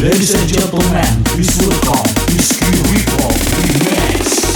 Ladies and gentlemen, please welcome Rizky Rico Remix.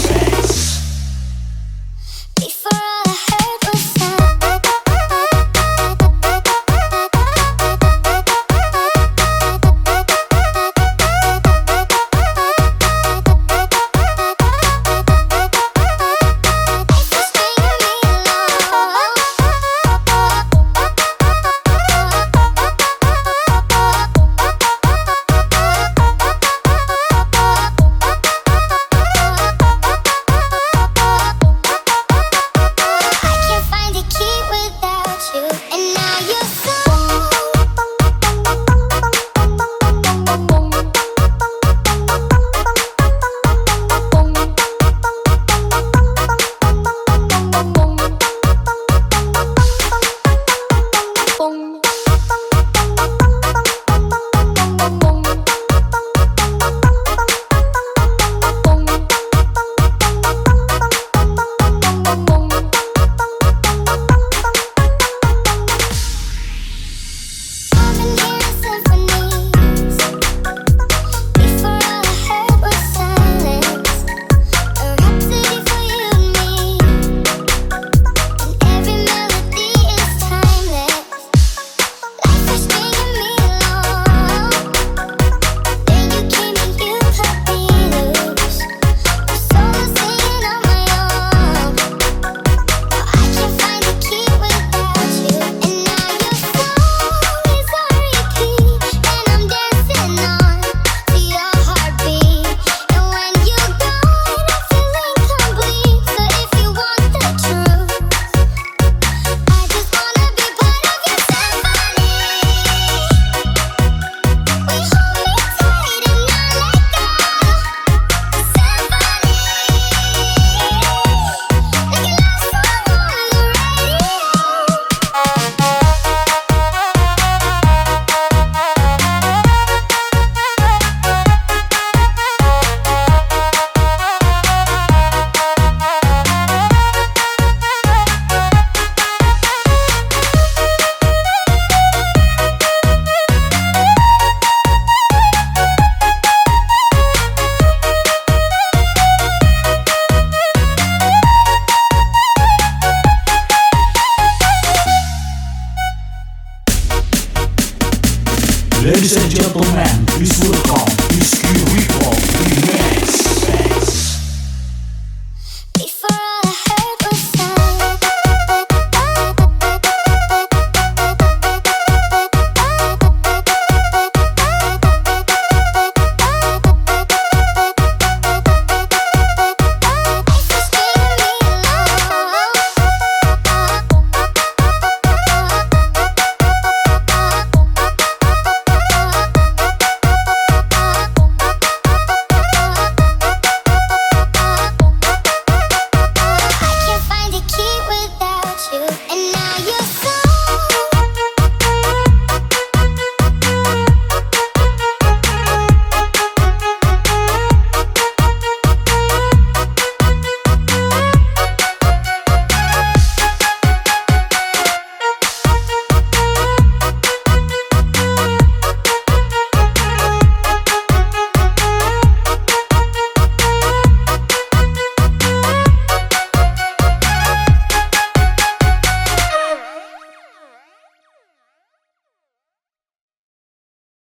plus un gentleman, plus welcome, plus curieux.